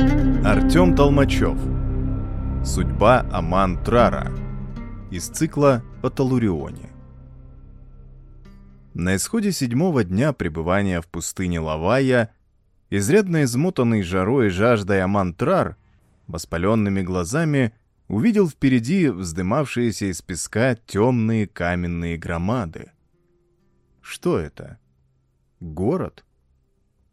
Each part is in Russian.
Артем Толмачев. Судьба Аман Трара. Из цикла о Талурионе. На исходе седьмого дня пребывания в пустыне Лавая, изрядно измотанный жарой и жаждой Аман Трар, воспаленными глазами увидел впереди вздымавшиеся из песка темные каменные громады. Что это? Город?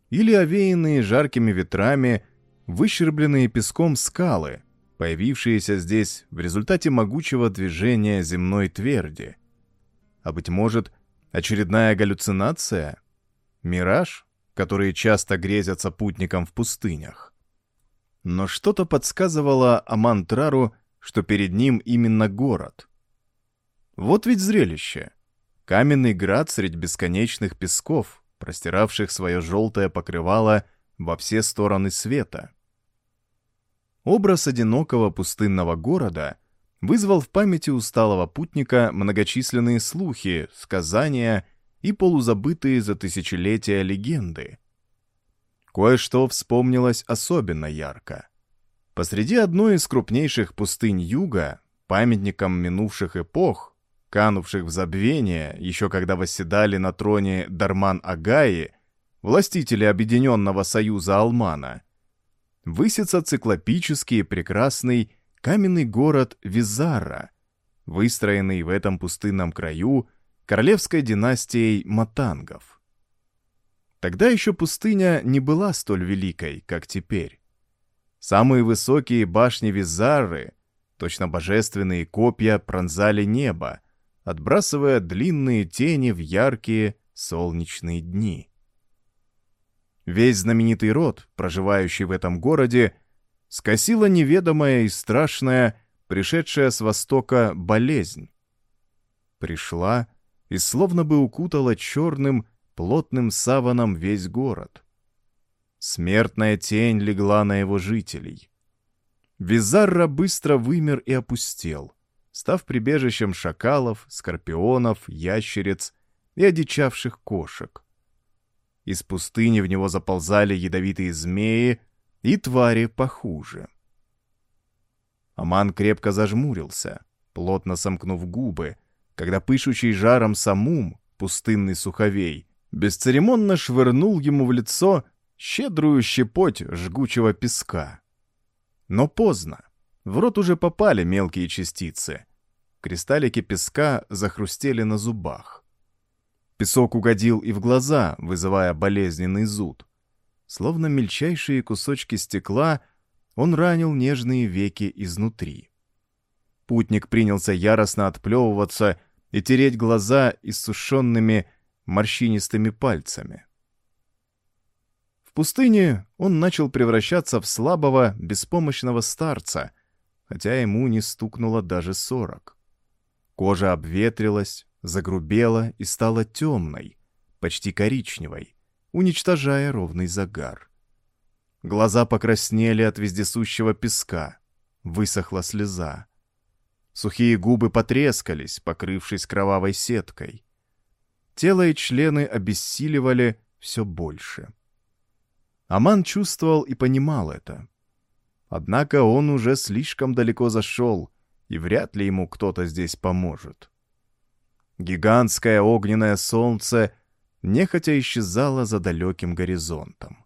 Или овеянные жаркими ветрами, выщербленные песком скалы, появившиеся здесь в результате могучего движения земной тверди? А быть может, очередная галлюцинация? Мираж, который часто грезятся путникам в пустынях? Но что-то подсказывало Амантрару, что перед ним именно город. Вот ведь зрелище. Каменный град средь бесконечных песков, простиравших свое желтое покрывало во все стороны света. Образ одинокого пустынного города вызвал в памяти усталого путника многочисленные слухи, сказания и полузабытые за тысячелетия легенды. Кое-что вспомнилось особенно ярко. Посреди одной из крупнейших пустынь юга, памятником минувших эпох, канувших в забвение, еще когда восседали на троне Дарман Агаи, властители Объединенного Союза Алмана, высится циклопический прекрасный каменный город Визара, выстроенный в этом пустынном краю королевской династией Матангов. Тогда еще пустыня не была столь великой, как теперь. Самые высокие башни Визары, точно божественные копья, пронзали небо, отбрасывая длинные тени в яркие солнечные дни. Весь знаменитый род, проживающий в этом городе, скосила неведомая и страшная, пришедшая с востока болезнь. Пришла и словно бы укутала черным, плотным саваном весь город. Смертная тень легла на его жителей. Визарра быстро вымер и опустел, став прибежищем шакалов, скорпионов, ящериц и одичавших кошек. Из пустыни в него заползали ядовитые змеи и твари похуже. Аман крепко зажмурился, плотно сомкнув губы, когда пышущий жаром самум, пустынный суховей, бесцеремонно швырнул ему в лицо щедрую щепоть жгучего песка. Но поздно. В рот уже попали мелкие частицы. Кристаллики песка захрустели на зубах. Песок угодил и в глаза, вызывая болезненный зуд. Словно мельчайшие кусочки стекла, он ранил нежные веки изнутри. Путник принялся яростно отплевываться и тереть глаза иссушенными морщинистыми пальцами пустыне он начал превращаться в слабого, беспомощного старца, хотя ему не стукнуло даже сорок. Кожа обветрилась, загрубела и стала темной, почти коричневой, уничтожая ровный загар. Глаза покраснели от вездесущего песка, высохла слеза. Сухие губы потрескались, покрывшись кровавой сеткой. Тело и члены обессиливали все больше. Аман чувствовал и понимал это. Однако он уже слишком далеко зашел, и вряд ли ему кто-то здесь поможет. Гигантское огненное солнце нехотя исчезало за далеким горизонтом.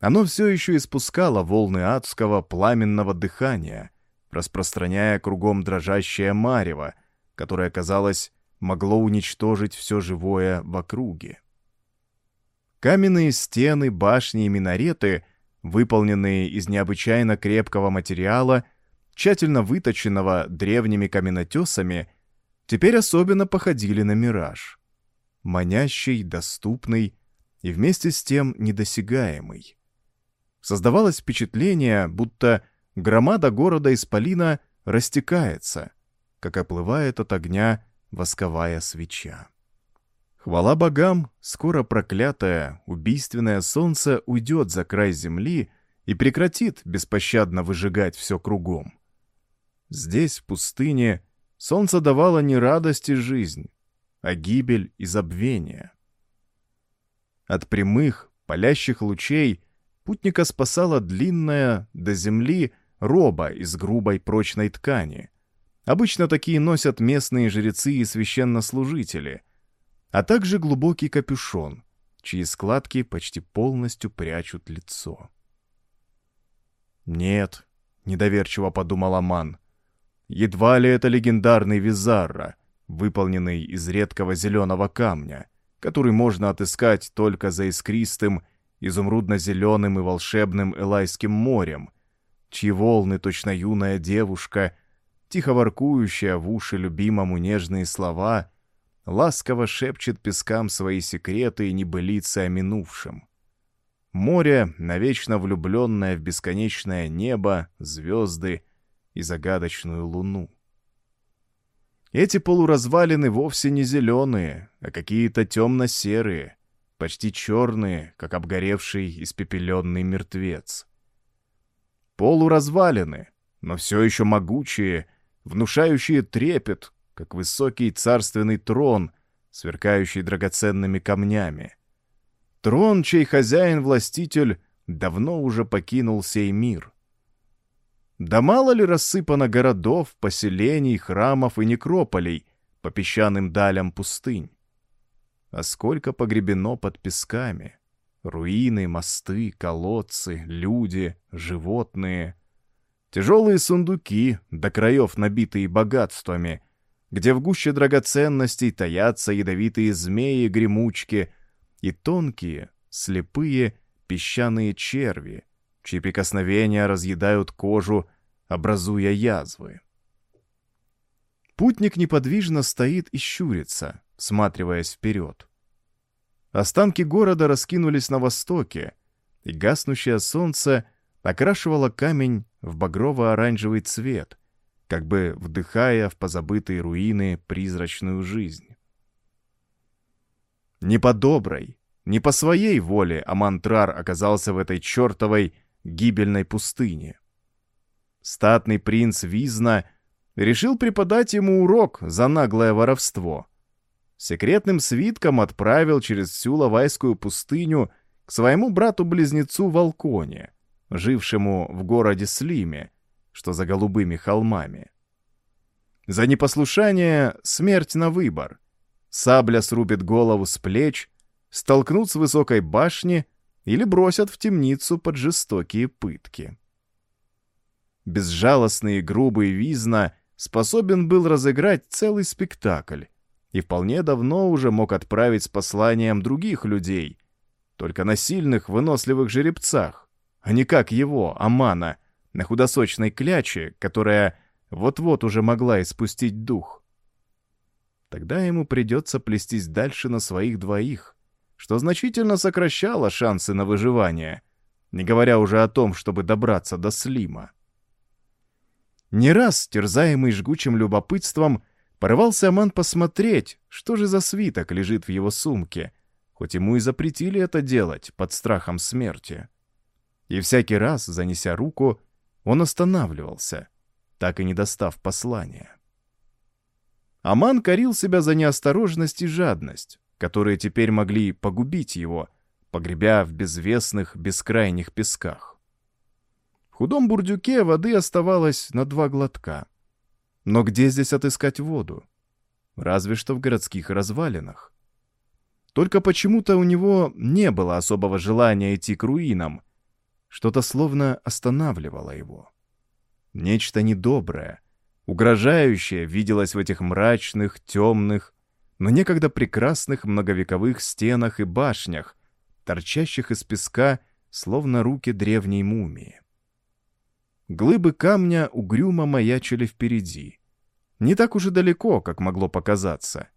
Оно все еще испускало волны адского пламенного дыхания, распространяя кругом дрожащее марево, которое, казалось, могло уничтожить все живое в округе. Каменные стены, башни и минареты, выполненные из необычайно крепкого материала, тщательно выточенного древними каменотесами, теперь особенно походили на мираж. Манящий, доступный и вместе с тем недосягаемый. Создавалось впечатление, будто громада города Исполина растекается, как оплывает от огня восковая свеча. Хвала богам, скоро проклятое, убийственное солнце уйдет за край земли и прекратит беспощадно выжигать все кругом. Здесь, в пустыне, солнце давало не радость и жизнь, а гибель и забвение. От прямых, палящих лучей путника спасала длинная до земли роба из грубой прочной ткани. Обычно такие носят местные жрецы и священнослужители, а также глубокий капюшон, чьи складки почти полностью прячут лицо. «Нет», — недоверчиво подумал Аман, — «едва ли это легендарный Визарра, выполненный из редкого зеленого камня, который можно отыскать только за искристым, изумрудно-зеленым и волшебным Элайским морем, чьи волны точно юная девушка, тихо воркующая в уши любимому нежные слова, ласково шепчет пескам свои секреты и небылицы о минувшем. Море, навечно влюбленное в бесконечное небо, звезды и загадочную луну. Эти полуразвалины вовсе не зеленые, а какие-то темно-серые, почти черные, как обгоревший испепеленный мертвец. Полуразвалины, но все еще могучие, внушающие трепет, как высокий царственный трон, сверкающий драгоценными камнями. Трон, чей хозяин-властитель давно уже покинул сей мир. Да мало ли рассыпано городов, поселений, храмов и некрополей по песчаным далям пустынь. А сколько погребено под песками. Руины, мосты, колодцы, люди, животные. Тяжелые сундуки, до краев набитые богатствами, где в гуще драгоценностей таятся ядовитые змеи-гремучки и тонкие, слепые песчаные черви, чьи прикосновения разъедают кожу, образуя язвы. Путник неподвижно стоит и щурится, всматриваясь вперед. Останки города раскинулись на востоке, и гаснущее солнце окрашивало камень в багрово-оранжевый цвет, как бы вдыхая в позабытые руины призрачную жизнь. Не по доброй, не по своей воле Амантрар оказался в этой чертовой гибельной пустыне. Статный принц Визна решил преподать ему урок за наглое воровство. Секретным свитком отправил через всю Лавайскую пустыню к своему брату-близнецу Волконе, жившему в городе Слиме, что за голубыми холмами. За непослушание смерть на выбор. Сабля срубит голову с плеч, столкнут с высокой башни или бросят в темницу под жестокие пытки. Безжалостный и грубый Визна способен был разыграть целый спектакль и вполне давно уже мог отправить с посланием других людей, только на сильных, выносливых жеребцах, а не как его, Амана, на худосочной кляче, которая вот-вот уже могла испустить дух. Тогда ему придется плестись дальше на своих двоих, что значительно сокращало шансы на выживание, не говоря уже о том, чтобы добраться до Слима. Не раз, терзаемый жгучим любопытством, порывался Аман посмотреть, что же за свиток лежит в его сумке, хоть ему и запретили это делать под страхом смерти. И всякий раз, занеся руку, он останавливался, так и не достав послания. Аман корил себя за неосторожность и жадность, которые теперь могли погубить его, погребя в безвестных бескрайних песках. В худом бурдюке воды оставалось на два глотка. Но где здесь отыскать воду? Разве что в городских развалинах. Только почему-то у него не было особого желания идти к руинам, что-то словно останавливало его. Нечто недоброе, угрожающее виделось в этих мрачных, темных, но некогда прекрасных многовековых стенах и башнях, торчащих из песка, словно руки древней мумии. Глыбы камня угрюмо маячили впереди. Не так уж и далеко, как могло показаться.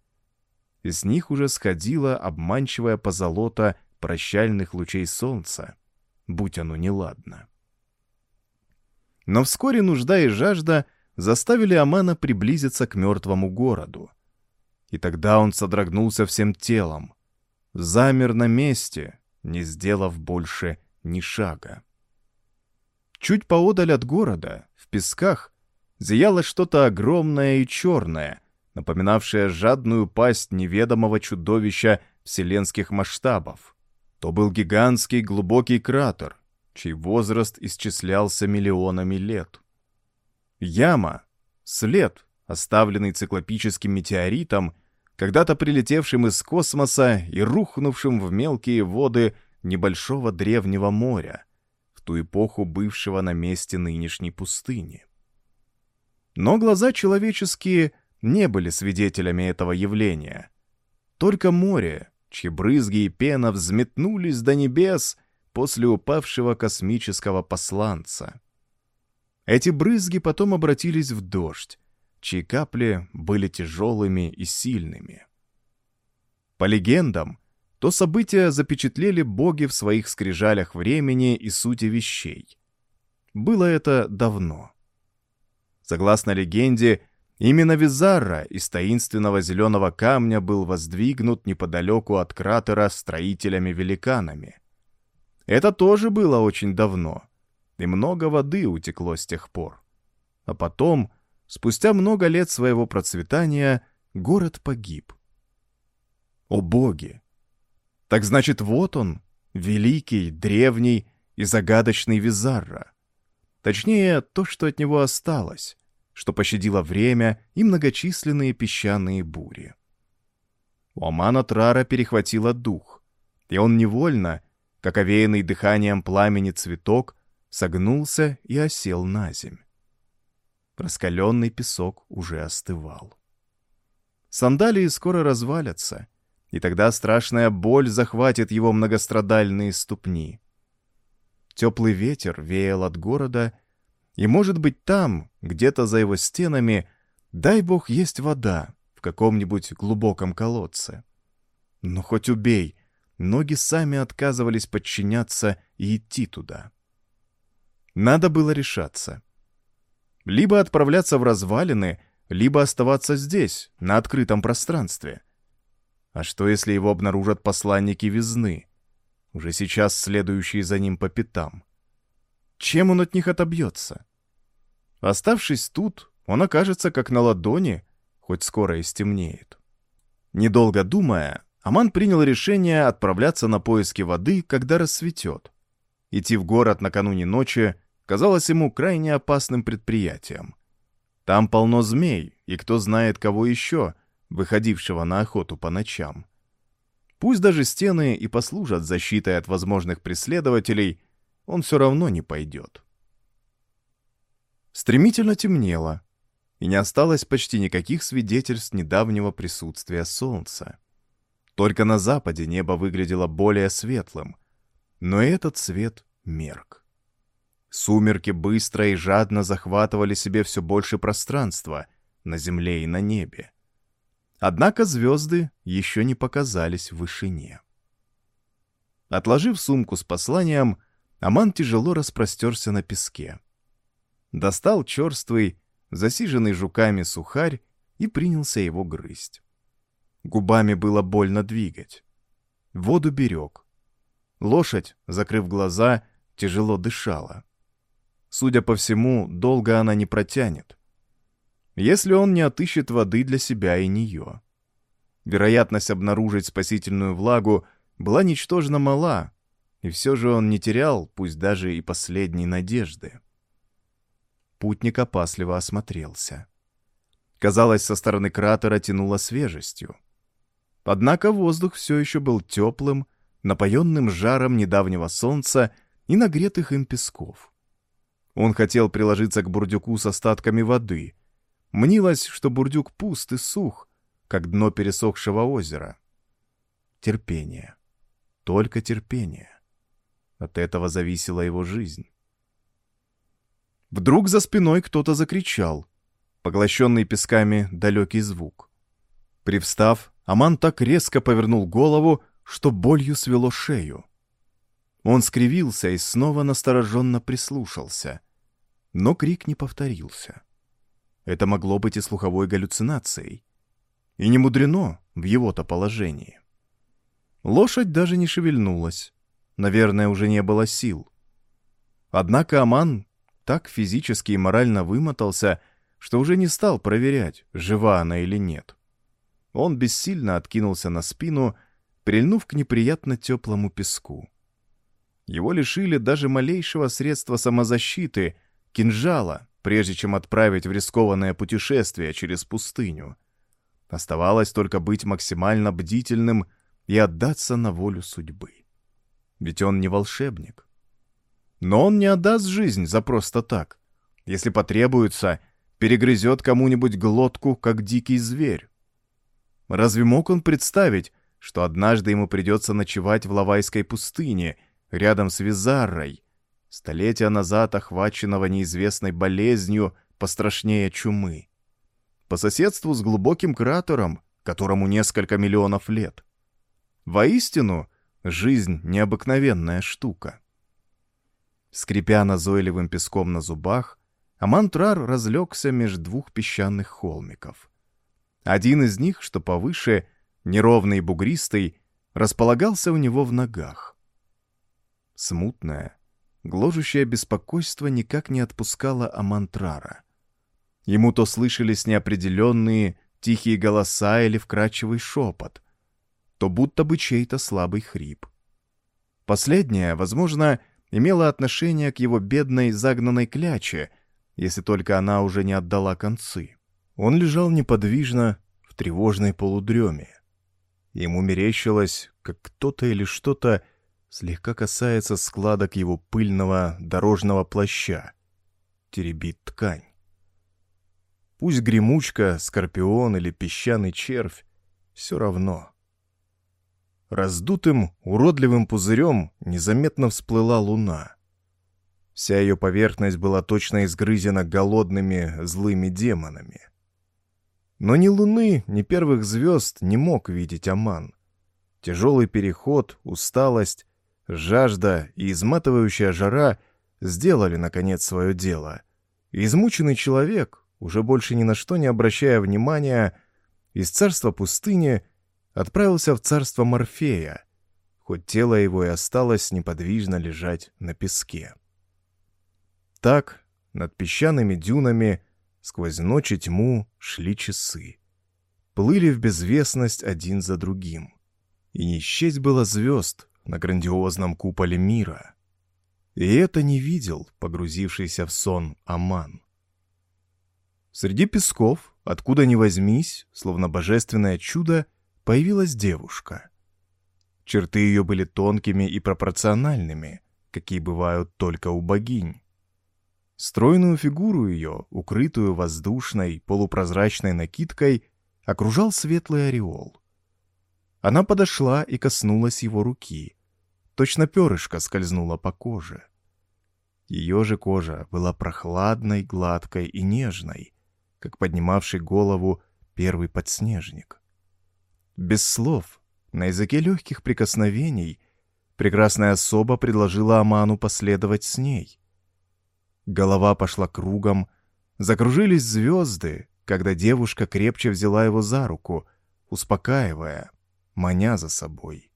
Из них уже сходила обманчивая позолота прощальных лучей солнца будь оно неладно. Но вскоре нужда и жажда заставили Амана приблизиться к мертвому городу. И тогда он содрогнулся всем телом, замер на месте, не сделав больше ни шага. Чуть поодаль от города, в песках, зияло что-то огромное и черное, напоминавшее жадную пасть неведомого чудовища вселенских масштабов. То был гигантский глубокий кратер, чей возраст исчислялся миллионами лет. Яма — след, оставленный циклопическим метеоритом, когда-то прилетевшим из космоса и рухнувшим в мелкие воды небольшого древнего моря, в ту эпоху бывшего на месте нынешней пустыни. Но глаза человеческие не были свидетелями этого явления. Только море, чьи брызги и пена взметнулись до небес после упавшего космического посланца. Эти брызги потом обратились в дождь, чьи капли были тяжелыми и сильными. По легендам, то события запечатлели боги в своих скрижалях времени и сути вещей. Было это давно. Согласно легенде, именно Визарра из таинственного зеленого камня был воздвигнут неподалеку от кратера строителями-великанами. Это тоже было очень давно, и много воды утекло с тех пор. А потом, спустя много лет своего процветания, город погиб. О боги! Так значит, вот он, великий, древний и загадочный Визарра. Точнее, то, что от него осталось, что пощадило время и многочисленные песчаные бури. У Амана Трара перехватило дух, и он невольно, как овеянный дыханием пламени цветок, согнулся и осел на земь. Раскаленный песок уже остывал. Сандалии скоро развалятся, и тогда страшная боль захватит его многострадальные ступни. Теплый ветер веял от города, и, может быть, там, где-то за его стенами, дай бог, есть вода в каком-нибудь глубоком колодце. Но хоть убей, ноги сами отказывались подчиняться и идти туда. Надо было решаться. Либо отправляться в развалины, либо оставаться здесь, на открытом пространстве. А что, если его обнаружат посланники Визны? уже сейчас следующие за ним по пятам. Чем он от них отобьется? Оставшись тут, он окажется как на ладони, хоть скоро и стемнеет. Недолго думая, Аман принял решение отправляться на поиски воды, когда рассветет. Идти в город накануне ночи казалось ему крайне опасным предприятием. Там полно змей, и кто знает кого еще, выходившего на охоту по ночам. Пусть даже стены и послужат защитой от возможных преследователей, он все равно не пойдет. Стремительно темнело, и не осталось почти никаких свидетельств недавнего присутствия солнца. Только на западе небо выглядело более светлым, но этот свет мерк. Сумерки быстро и жадно захватывали себе все больше пространства на земле и на небе. Однако звезды еще не показались в вышине. Отложив сумку с посланием, Аман тяжело распростерся на песке. Достал черствый, засиженный жуками сухарь и принялся его грызть. Губами было больно двигать. Воду берег. Лошадь, закрыв глаза, тяжело дышала. Судя по всему, долго она не протянет если он не отыщет воды для себя и нее. Вероятность обнаружить спасительную влагу была ничтожно мала, и все же он не терял, пусть даже и последней надежды. Путник опасливо осмотрелся. Казалось, со стороны кратера тянуло свежестью. Однако воздух все еще был теплым, напоенным жаром недавнего солнца и нагретых им песков. Он хотел приложиться к бурдюку с остатками воды — Мнилось, что бурдюк пуст и сух, как дно пересохшего озера. Терпение. Только терпение. От этого зависела его жизнь. Вдруг за спиной кто-то закричал, поглощенный песками далекий звук. Привстав, Аман так резко повернул голову, что болью свело шею. Он скривился и снова настороженно прислушался, но крик не повторился. Это могло быть и слуховой галлюцинацией. И не мудрено в его-то положении. Лошадь даже не шевельнулась. Наверное, уже не было сил. Однако Аман так физически и морально вымотался, что уже не стал проверять, жива она или нет. Он бессильно откинулся на спину, прильнув к неприятно теплому песку. Его лишили даже малейшего средства самозащиты — кинжала, прежде чем отправить в рискованное путешествие через пустыню. Оставалось только быть максимально бдительным и отдаться на волю судьбы. Ведь он не волшебник. Но он не отдаст жизнь за просто так. Если потребуется, перегрызет кому-нибудь глотку, как дикий зверь. Разве мог он представить, что однажды ему придется ночевать в Лавайской пустыне, рядом с Визаррой, столетия назад охваченного неизвестной болезнью, пострашнее чумы? По соседству с глубоким кратером, которому несколько миллионов лет. Воистину, жизнь — необыкновенная штука. Скрипя назойливым песком на зубах, Амантрар разлегся меж двух песчаных холмиков. Один из них, что повыше, неровный и бугристый, располагался у него в ногах. Смутное, гложущее беспокойство никак не отпускало Амантрара. Ему то слышались неопределенные, тихие голоса или вкрадчивый шепот, то будто бы чей-то слабый хрип. Последнее, возможно, имело отношение к его бедной загнанной кляче, если только она уже не отдала концы. Он лежал неподвижно в тревожной полудреме. Ему мерещилось, как кто-то или что-то слегка касается складок его пыльного дорожного плаща, теребит ткань. Пусть гремучка, скорпион или песчаный червь, все равно. Раздутым, уродливым пузырем незаметно всплыла луна. Вся ее поверхность была точно изгрызена голодными, злыми демонами. Но ни луны, ни первых звезд не мог видеть Аман. Тяжелый переход, усталость, жажда и изматывающая жара сделали, наконец, свое дело. Измученный человек, уже больше ни на что не обращая внимания, из царства пустыни отправился в царство Морфея, хоть тело его и осталось неподвижно лежать на песке. Так, над песчаными дюнами, сквозь ночь и тьму шли часы. Плыли в безвестность один за другим. И не счесть было звезд на грандиозном куполе мира. И это не видел погрузившийся в сон Аман. Среди песков, откуда ни возьмись, словно божественное чудо, появилась девушка. Черты ее были тонкими и пропорциональными, какие бывают только у богинь. Стройную фигуру ее, укрытую воздушной, полупрозрачной накидкой, окружал светлый ореол. Она подошла и коснулась его руки. Точно перышко скользнула по коже. Ее же кожа была прохладной, гладкой и нежной, как поднимавший голову первый подснежник. Без слов, на языке легких прикосновений, прекрасная особа предложила Аману последовать с ней. Голова пошла кругом, закружились звезды, когда девушка крепче взяла его за руку, успокаивая, маня за собой.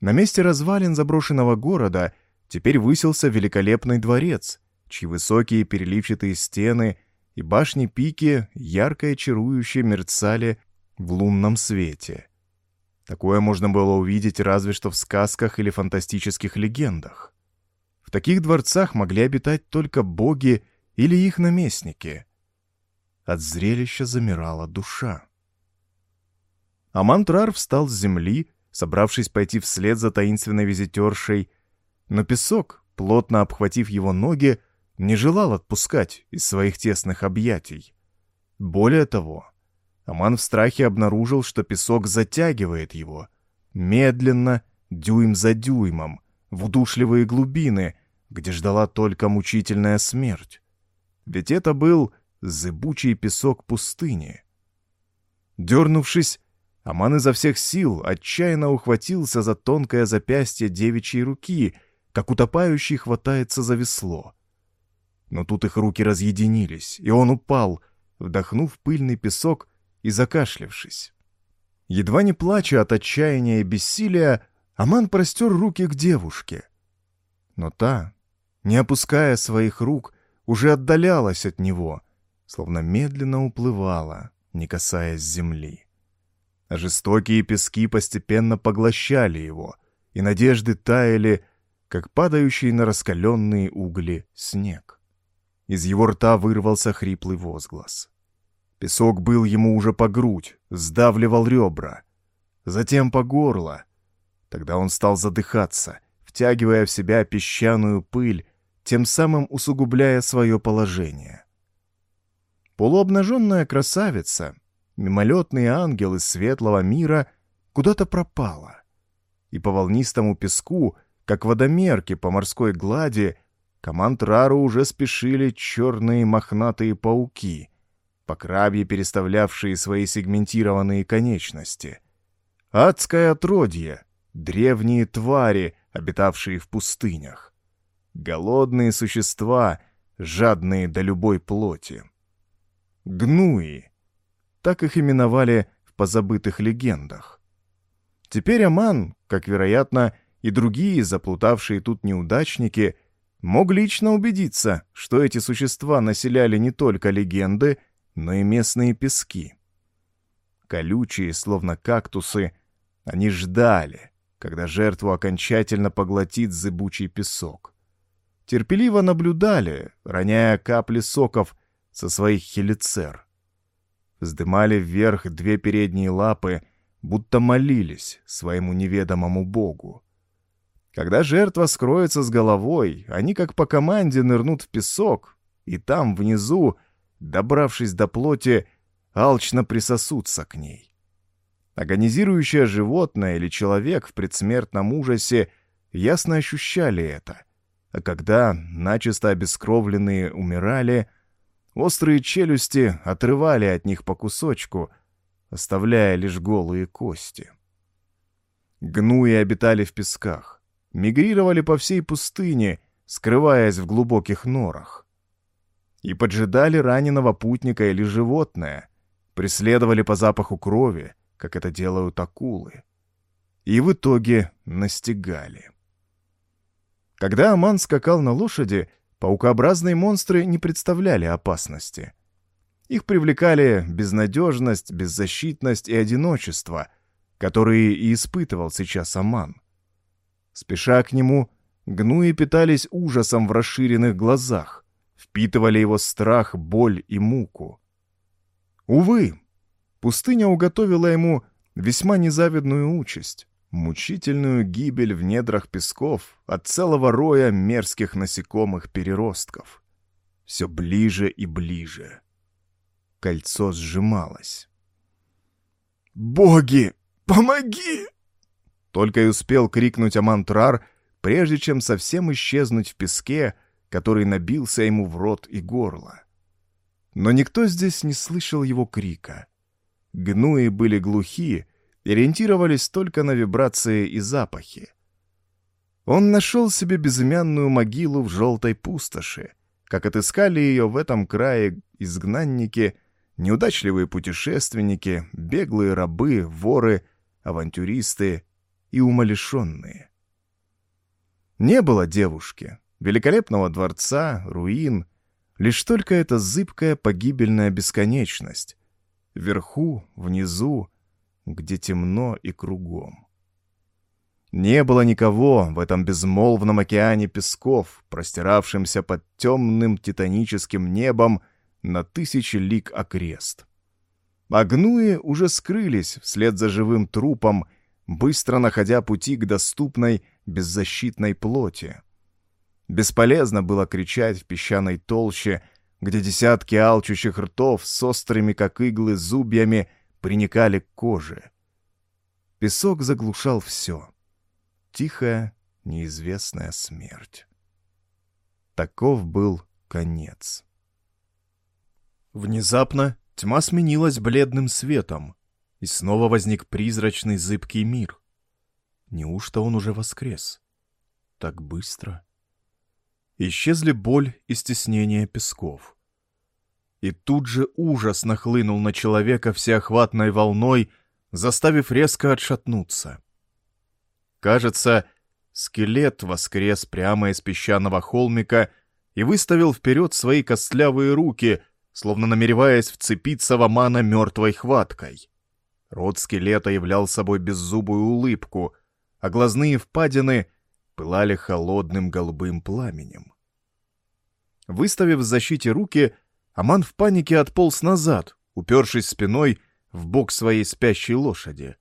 На месте развалин заброшенного города теперь высился великолепный дворец, чьи высокие переливчатые стены и башни-пики ярко и чарующе мерцали в лунном свете. Такое можно было увидеть разве что в сказках или фантастических легендах. В таких дворцах могли обитать только боги или их наместники. От зрелища замирала душа. Амантрар встал с земли, собравшись пойти вслед за таинственной визитершей, но песок, плотно обхватив его ноги, не желал отпускать из своих тесных объятий. Более того, Аман в страхе обнаружил, что песок затягивает его. Медленно, дюйм за дюймом, в удушливые глубины, где ждала только мучительная смерть. Ведь это был зыбучий песок пустыни. Дернувшись, Аман изо всех сил отчаянно ухватился за тонкое запястье девичьей руки, как утопающий хватается за весло. Но тут их руки разъединились, и он упал, вдохнув пыльный песок и закашлявшись. Едва не плача от отчаяния и бессилия, Аман простер руки к девушке. Но та, не опуская своих рук, уже отдалялась от него, словно медленно уплывала, не касаясь земли. А жестокие пески постепенно поглощали его, и надежды таяли, как падающий на раскаленные угли снег. Из его рта вырвался хриплый возглас. Песок был ему уже по грудь, сдавливал ребра, затем по горло. Тогда он стал задыхаться, втягивая в себя песчаную пыль, тем самым усугубляя свое положение. Полуобнаженная красавица, мимолетный ангел из светлого мира, куда-то пропала. И по волнистому песку, как водомерки по морской глади, к Амантрару уже спешили черные мохнатые пауки, по крабье переставлявшие свои сегментированные конечности. Адское отродье, древние твари, обитавшие в пустынях. Голодные существа, жадные до любой плоти. Гнуи. Так их именовали в позабытых легендах. Теперь Аман, как вероятно, и другие заплутавшие тут неудачники, мог лично убедиться, что эти существа населяли не только легенды, но и местные пески. Колючие, словно кактусы, они ждали, когда жертву окончательно поглотит зыбучий песок. Терпеливо наблюдали, роняя капли соков со своих хелицер. Вздымали вверх две передние лапы, будто молились своему неведомому богу. Когда жертва скроется с головой, они как по команде нырнут в песок, и там, внизу, добравшись до плоти, алчно присосутся к ней. Агонизирующее животное или человек в предсмертном ужасе ясно ощущали это, а когда начисто обескровленные умирали — Острые челюсти отрывали от них по кусочку, оставляя лишь голые кости. Гнуи обитали в песках, мигрировали по всей пустыне, скрываясь в глубоких норах. И поджидали раненого путника или животное, преследовали по запаху крови, как это делают акулы. И в итоге настигали. Когда Аман скакал на лошади, Паукообразные монстры не представляли опасности. Их привлекали безнадежность, беззащитность и одиночество, которые и испытывал сейчас Аман. Спеша к нему, гнуи питались ужасом в расширенных глазах, впитывали его страх, боль и муку. Увы, пустыня уготовила ему весьма незавидную участь мучительную гибель в недрах песков от целого роя мерзких насекомых-переростков. Все ближе и ближе. Кольцо сжималось. «Боги, помоги!» Только и успел крикнуть Амантрар, прежде чем совсем исчезнуть в песке, который набился ему в рот и горло. Но никто здесь не слышал его крика. Гнуи были глухи, ориентировались только на вибрации и запахи. Он нашел себе безымянную могилу в желтой пустоши, как отыскали ее в этом крае изгнанники, неудачливые путешественники, беглые рабы, воры, авантюристы и умалишенные. Не было девушки, великолепного дворца, руин, лишь только эта зыбкая погибельная бесконечность. Вверху, внизу, где темно и кругом. Не было никого в этом безмолвном океане песков, простиравшемся под темным титаническим небом на тысячи лик окрест. Агнуи уже скрылись вслед за живым трупом, быстро находя пути к доступной беззащитной плоти. Бесполезно было кричать в песчаной толще, где десятки алчущих ртов с острыми, как иглы, зубьями приникали к коже. Песок заглушал все. Тихая, неизвестная смерть. Таков был конец. Внезапно тьма сменилась бледным светом, и снова возник призрачный зыбкий мир. Неужто он уже воскрес? Так быстро? Исчезли боль и стеснение песков. И тут же ужас нахлынул на человека всеохватной волной, заставив резко отшатнуться. Кажется, скелет воскрес прямо из песчаного холмика и выставил вперед свои костлявые руки, словно намереваясь вцепиться в Амана мертвой хваткой. Рот скелета являл собой беззубую улыбку, а глазные впадины пылали холодным голубым пламенем. Выставив в защите руки, Аман в панике отполз назад, упершись спиной в бок своей спящей лошади.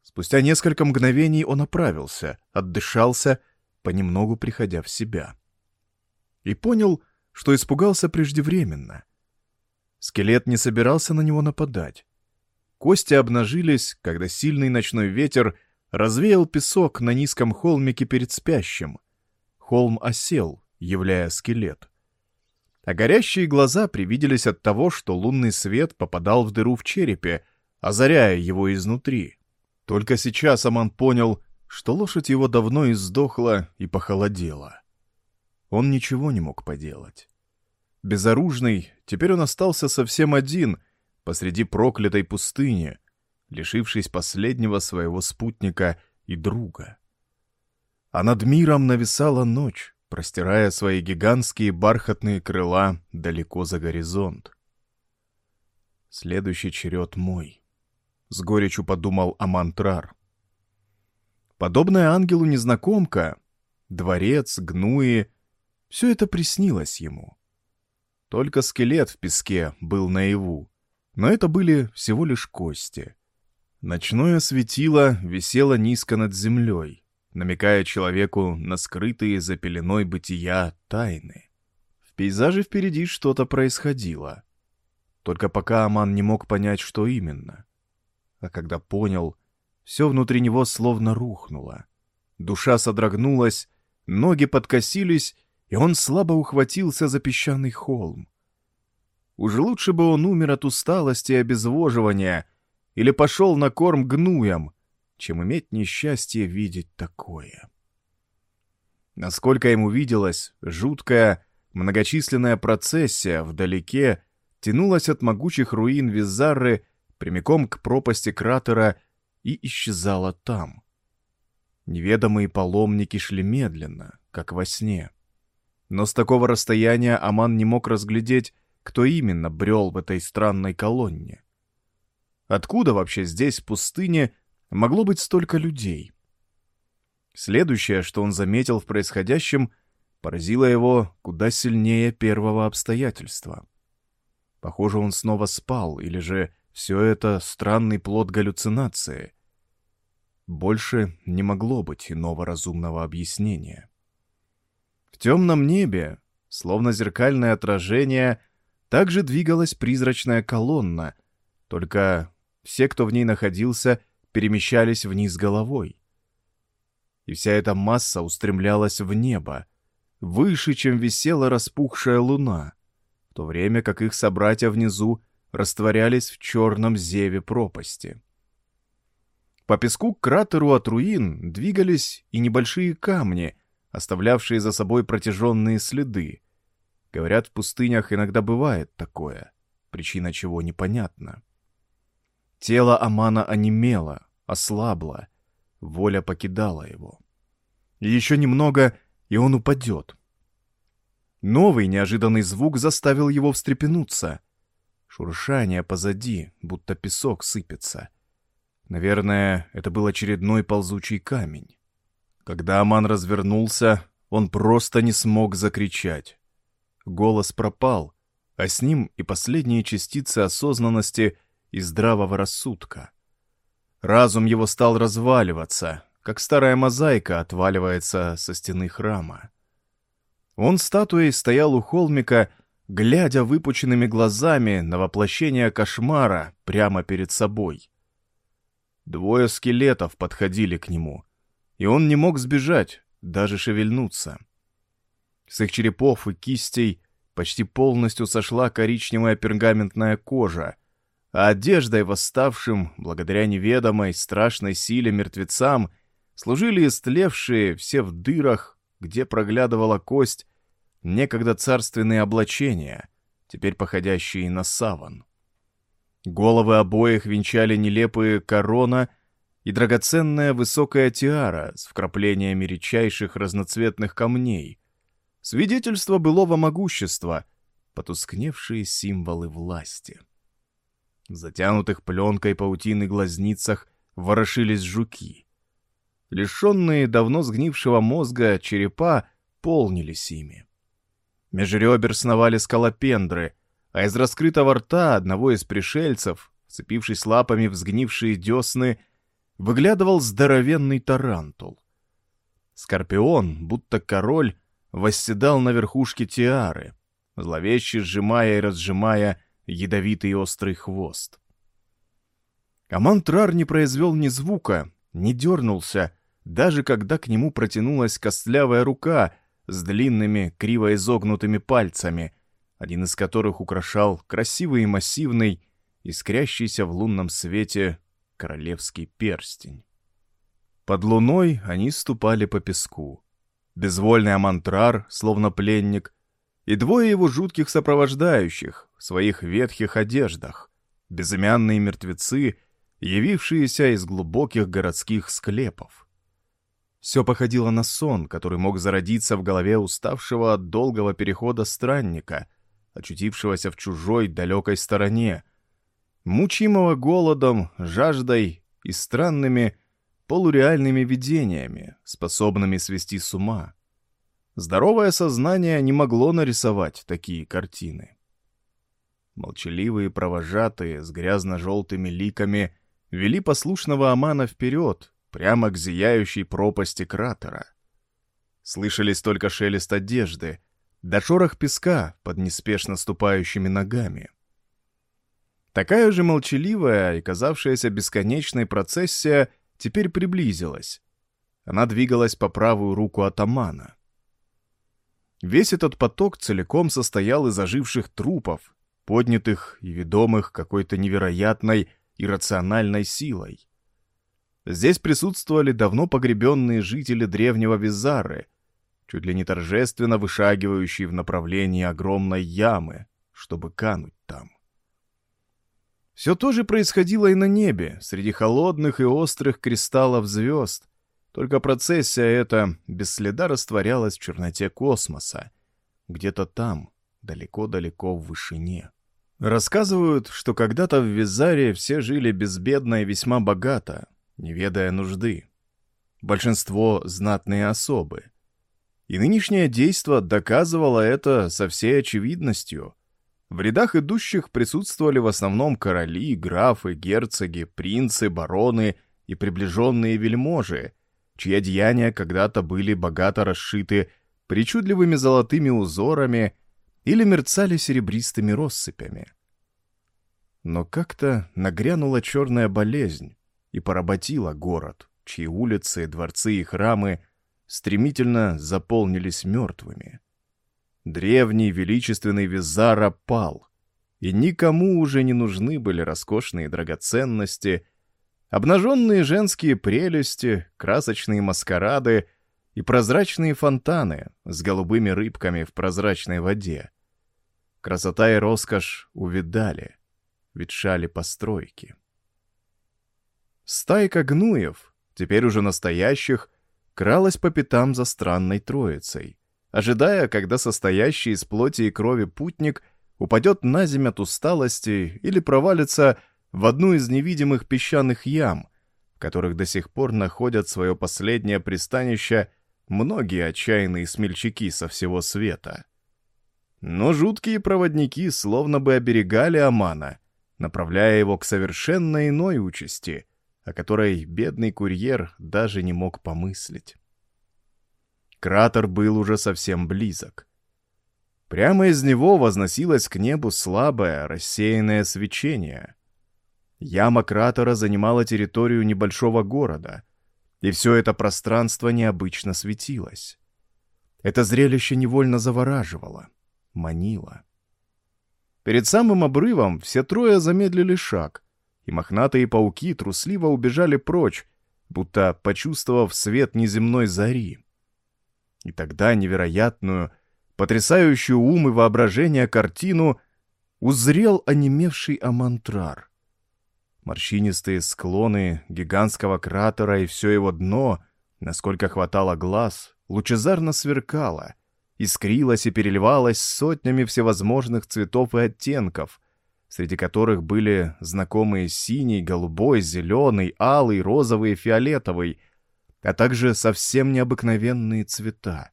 Спустя несколько мгновений он оправился, отдышался, понемногу приходя в себя. И понял, что испугался преждевременно. Скелет не собирался на него нападать. Кости обнажились, когда сильный ночной ветер развеял песок на низком холмике перед спящим. Холм осел, являя скелет. А горящие глаза привиделись от того, что лунный свет попадал в дыру в черепе, озаряя его изнутри. Только сейчас Аман понял, что лошадь его давно издохла и похолодела. Он ничего не мог поделать. Безоружный, теперь он остался совсем один посреди проклятой пустыни, лишившись последнего своего спутника и друга. А над миром нависала ночь, простирая свои гигантские бархатные крыла далеко за горизонт. Следующий черед мой. С горечью подумал Амантрар. Подобная ангелу незнакомка, дворец, гнуи, все это приснилось ему. Только скелет в песке был наяву, но это были всего лишь кости. Ночное светило висело низко над землей, намекая человеку на скрытые за пеленой бытия тайны. В пейзаже впереди что-то происходило. Только пока Аман не мог понять, что именно. А когда понял, все внутри него словно рухнуло. Душа содрогнулась, ноги подкосились, и он слабо ухватился за песчаный холм. Уж лучше бы он умер от усталости и обезвоживания или пошел на корм гнуям, чем иметь несчастье видеть такое. Насколько ему виделось, жуткая, многочисленная процессия вдалеке тянулась от могучих руин Визарры прямиком к пропасти кратера и исчезала там. Неведомые паломники шли медленно, как во сне. Но с такого расстояния Аман не мог разглядеть, кто именно брел в этой странной колонне. Откуда вообще здесь, в пустыне, могло быть столько людей? Следующее, что он заметил в происходящем, поразило его куда сильнее первого обстоятельства. Похоже, он снова спал, или же все это странный плод галлюцинации. Больше не могло быть иного разумного объяснения темном небе, словно зеркальное отражение, также двигалась призрачная колонна, только все, кто в ней находился, перемещались вниз головой. И вся эта масса устремлялась в небо, выше, чем висела распухшая луна, в то время как их собратья внизу растворялись в черном зеве пропасти. По песку к кратеру от руин двигались и небольшие камни, оставлявшие за собой протяженные следы. Говорят, в пустынях иногда бывает такое, причина чего непонятна. Тело Амана онемело, ослабло, воля покидала его. Еще немного, и он упадет. Новый неожиданный звук заставил его встрепенуться. Шуршание позади, будто песок сыпется. Наверное, это был очередной ползучий камень. Когда Аман развернулся, он просто не смог закричать. Голос пропал, а с ним и последние частицы осознанности и здравого рассудка. Разум его стал разваливаться, как старая мозаика отваливается со стены храма. Он статуей стоял у холмика, глядя выпученными глазами на воплощение кошмара прямо перед собой. Двое скелетов подходили к нему — и он не мог сбежать, даже шевельнуться. С их черепов и кистей почти полностью сошла коричневая пергаментная кожа, а одеждой восставшим, благодаря неведомой страшной силе мертвецам, служили истлевшие все в дырах, где проглядывала кость, некогда царственные облачения, теперь походящие на саван. Головы обоих венчали нелепые корона — и драгоценная высокая тиара с вкраплениями редчайших разноцветных камней. Свидетельство былого могущества, потускневшие символы власти. В затянутых пленкой паутины глазницах ворошились жуки. лишенные давно сгнившего мозга черепа, полнились ими. Меж ребер сновали скалопендры, а из раскрытого рта одного из пришельцев, вцепившись лапами в сгнившие десны, выглядывал здоровенный тарантул. Скорпион, будто король, восседал на верхушке тиары, зловеще сжимая и разжимая ядовитый острый хвост. Амантрар не произвел ни звука, не дернулся, даже когда к нему протянулась костлявая рука с длинными, криво изогнутыми пальцами, один из которых украшал красивый и массивный, искрящийся в лунном свете королевский перстень. Под луной они ступали по песку. Безвольный Амантрар, словно пленник, и двое его жутких сопровождающих в своих ветхих одеждах, безымянные мертвецы, явившиеся из глубоких городских склепов. Все походило на сон, который мог зародиться в голове уставшего от долгого перехода странника, очутившегося в чужой далекой стороне, мучимого голодом, жаждой и странными полуреальными видениями, способными свести с ума. Здоровое сознание не могло нарисовать такие картины. Молчаливые провожатые с грязно-желтыми ликами вели послушного Амана вперед, прямо к зияющей пропасти кратера. Слышались только шелест одежды, да шорох песка под неспешно ступающими ногами. Такая же молчаливая и казавшаяся бесконечной процессия теперь приблизилась. Она двигалась по правую руку атамана. Весь этот поток целиком состоял из оживших трупов, поднятых и ведомых какой-то невероятной иррациональной силой. Здесь присутствовали давно погребенные жители древнего Визары, чуть ли не торжественно вышагивающие в направлении огромной ямы, чтобы кануть там. Все то же происходило и на небе, среди холодных и острых кристаллов звезд, только процессия эта без следа растворялась в черноте космоса, где-то там, далеко-далеко в вышине. Рассказывают, что когда-то в Визаре все жили безбедно и весьма богато, не ведая нужды. Большинство — знатные особы. И нынешнее действо доказывало это со всей очевидностью. В рядах идущих присутствовали в основном короли, графы, герцоги, принцы, бароны и приближенные вельможи, чьи одеяния когда-то были богато расшиты причудливыми золотыми узорами или мерцали серебристыми россыпями. Но как-то нагрянула черная болезнь, и поработила город, чьи улицы, дворцы и храмы стремительно заполнились мертвыми. Древний величественный Визара пал, и никому уже не нужны были роскошные драгоценности, обнаженные женские прелести, красочные маскарады и прозрачные фонтаны с голубыми рыбками в прозрачной воде. Красота и роскошь увидали, ветшали постройки. Стайка гнуев, теперь уже настоящих, кралась по пятам за странной троицей, ожидая, когда состоящий из плоти и крови путник упадет на землю от усталости или провалится в одну из невидимых песчаных ям, в которых до сих пор находят свое последнее пристанище многие отчаянные смельчаки со всего света. Но жуткие проводники словно бы оберегали Амана, направляя его к совершенно иной участи, о которой бедный курьер даже не мог помыслить. Кратер был уже совсем близок. Прямо из него возносилось к небу слабое, рассеянное свечение. Яма кратера занимала территорию небольшого города, и все это пространство необычно светилось. Это зрелище невольно завораживало, манило. Перед самым обрывом все трое замедлили шаг — и мохнатые пауки трусливо убежали прочь, будто почувствовав свет неземной зари. И тогда невероятную, потрясающую ум и воображение картину узрел онемевший Амантрар. Морщинистые склоны гигантского кратера и все его дно, насколько хватало глаз, лучезарно сверкало, искрилось и переливалось сотнями всевозможных цветов и оттенков — среди которых были знакомые синий, голубой, зеленый, алый, розовый и фиолетовый, а также совсем необыкновенные цвета.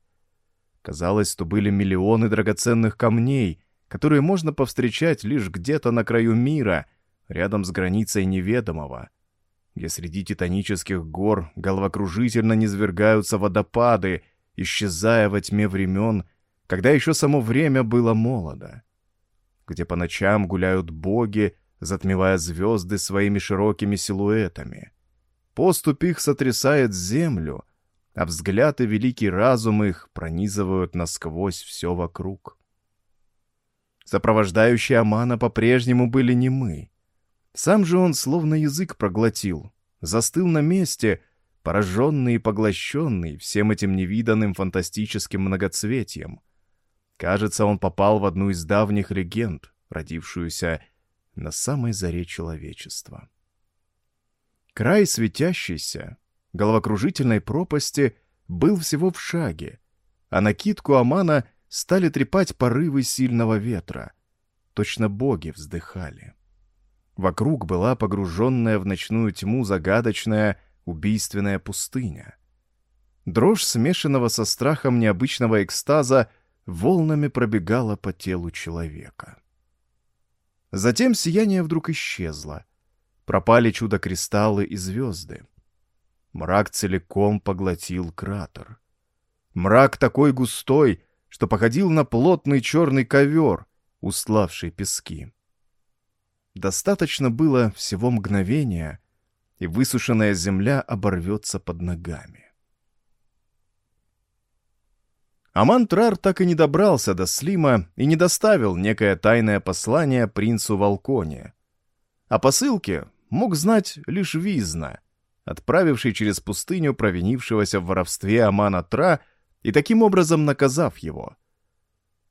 Казалось, что были миллионы драгоценных камней, которые можно повстречать лишь где-то на краю мира, рядом с границей неведомого, где среди титанических гор головокружительно низвергаются водопады, исчезая во тьме времен, когда еще само время было молодо, где по ночам гуляют боги, затмевая звезды своими широкими силуэтами. Поступь их сотрясает землю, а взгляд и великий разум их пронизывают насквозь все вокруг. Сопровождающие Амана по-прежнему были немы. Сам же он словно язык проглотил, застыл на месте, пораженный и поглощенный всем этим невиданным фантастическим многоцветием. Кажется, он попал в одну из давних легенд, родившуюся на самой заре человечества. Край светящийся, головокружительной пропасти был всего в шаге, а накидку Амана стали трепать порывы сильного ветра. Точно боги вздыхали. Вокруг была погруженная в ночную тьму загадочная, убийственная пустыня. Дрожь, смешанного со страхом необычного экстаза, волнами пробегала по телу человека. Затем сияние вдруг исчезло. Пропали чудо-кристаллы и звезды. Мрак целиком поглотил кратер. Мрак такой густой, что походил на плотный черный ковер, устлавший пески. Достаточно было всего мгновения, и высушенная земля оборвется под ногами. Амантрар так и не добрался до Слима и не доставил некое тайное послание принцу Волконе. О посылке мог знать лишь Визна, отправивший через пустыню провинившегося в воровстве Амана Тра и таким образом наказав его.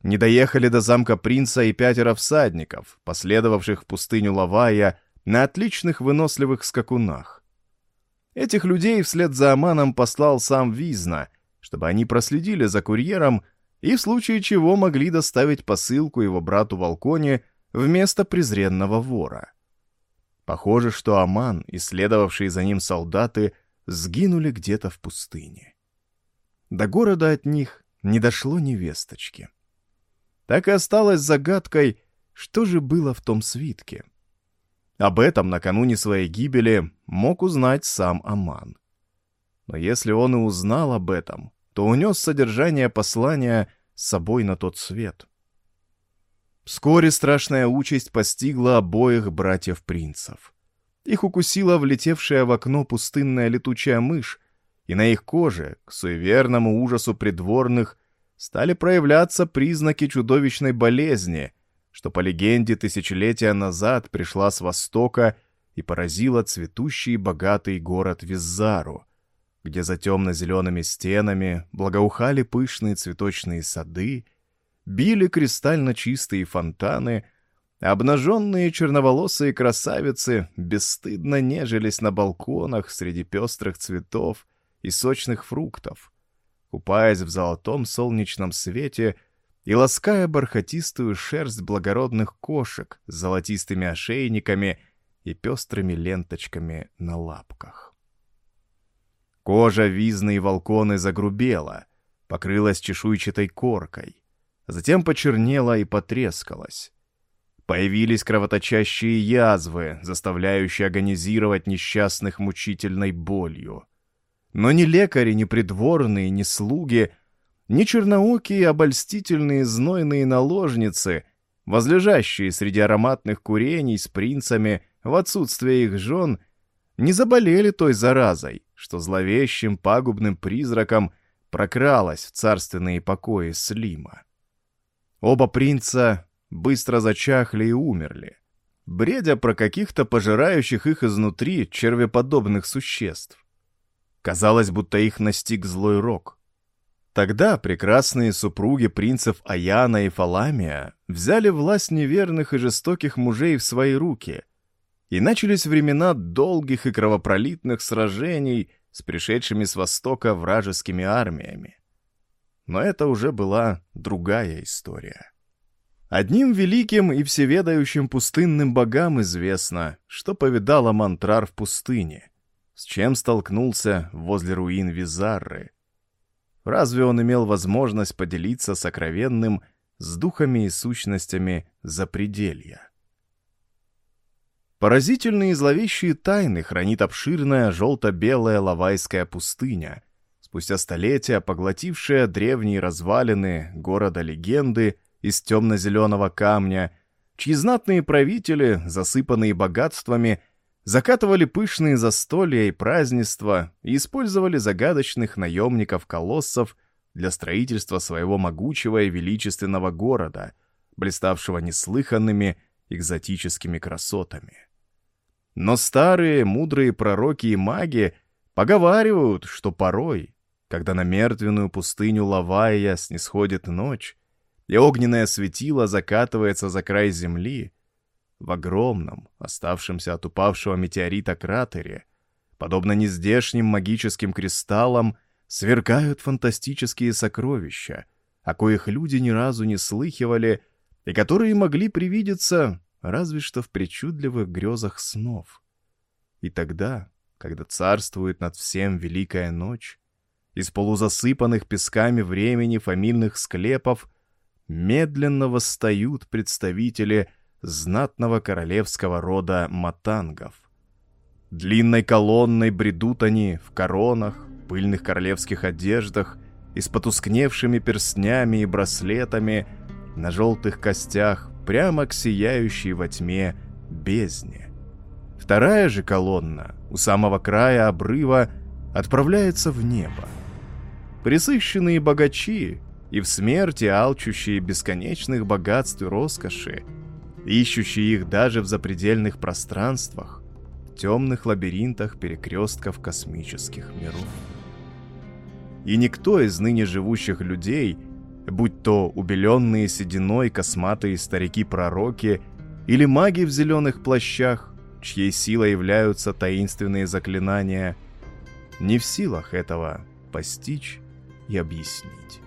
Не доехали до замка принца и пятеро всадников, последовавших в пустыню Лавая на отличных выносливых скакунах. Этих людей вслед за Аманом послал сам Визна, чтобы они проследили за курьером и в случае чего могли доставить посылку его брату Волконе вместо презренного вора. Похоже, что Аман и следовавшие за ним солдаты сгинули где-то в пустыне. До города от них не дошло ни весточки. Так и осталось загадкой, что же было в том свитке. Об этом накануне своей гибели мог узнать сам Аман. Но если он и узнал об этом, то унес содержание послания с собой на тот свет. Вскоре страшная участь постигла обоих братьев-принцев. Их укусила влетевшая в окно пустынная летучая мышь, и на их коже, к суеверному ужасу придворных, стали проявляться признаки чудовищной болезни, что, по легенде, тысячелетия назад пришла с востока и поразила цветущий и богатый город Визару, где за темно-зелеными стенами благоухали пышные цветочные сады, били кристально чистые фонтаны, а обнаженные черноволосые красавицы бесстыдно нежились на балконах среди пестрых цветов и сочных фруктов, купаясь в золотом солнечном свете и лаская бархатистую шерсть благородных кошек с золотистыми ошейниками и пестрыми ленточками на лапках. Кожа визны и волконы загрубела, покрылась чешуйчатой коркой, затем почернела и потрескалась. Появились кровоточащие язвы, заставляющие агонизировать несчастных мучительной болью. Но ни лекари, ни придворные, ни слуги, ни черноокие обольстительные знойные наложницы, возлежащие среди ароматных курений с принцами в отсутствие их жен, не заболели той заразой, что зловещим пагубным призраком прокралась в царственные покои Слима. Оба принца быстро зачахли и умерли, бредя про каких-то пожирающих их изнутри червеподобных существ. Казалось, будто их настиг злой рок. Тогда прекрасные супруги принцев Аяна и Фаламия взяли власть неверных и жестоких мужей в свои руки — и начались времена долгих и кровопролитных сражений с пришедшими с востока вражескими армиями. Но это уже была другая история. Одним великим и всеведающим пустынным богам известно, что повидала Мантрар в пустыне, с чем столкнулся возле руин Визарры. Разве он имел возможность поделиться сокровенным с духами и сущностями запределья? Поразительные и зловещие тайны хранит обширная желто-белая лавайская пустыня, спустя столетия поглотившая древние развалины города-легенды из темно-зеленого камня, чьи знатные правители, засыпанные богатствами, закатывали пышные застолья и празднества и использовали загадочных наемников-колоссов для строительства своего могучего и величественного города, блиставшего неслыханными экзотическими красотами. Но старые мудрые пророки и маги поговаривают, что порой, когда на мертвенную пустыню Лавая снисходит ночь, и огненное светило закатывается за край земли, в огромном, оставшемся от упавшего метеорита кратере, подобно нездешним магическим кристаллам, сверкают фантастические сокровища, о коих люди ни разу не слыхивали и которые могли привидеться разве что в причудливых грезах снов. И тогда, когда царствует над всем великая ночь, из полузасыпанных песками времени фамильных склепов медленно восстают представители знатного королевского рода матангов. Длинной колонной бредут они в коронах, пыльных королевских одеждах и с потускневшими перстнями и браслетами на желтых костях прямо к сияющей во тьме бездне. Вторая же колонна у самого края обрыва отправляется в небо. Присыщенные богачи и в смерти алчущие бесконечных богатств и роскоши, ищущие их даже в запредельных пространствах, темных лабиринтах перекрестков космических миров. И никто из ныне живущих людей – будь то убеленные сединой косматые старики-пророки или маги в зеленых плащах, чьей силой являются таинственные заклинания, не в силах этого постичь и объяснить.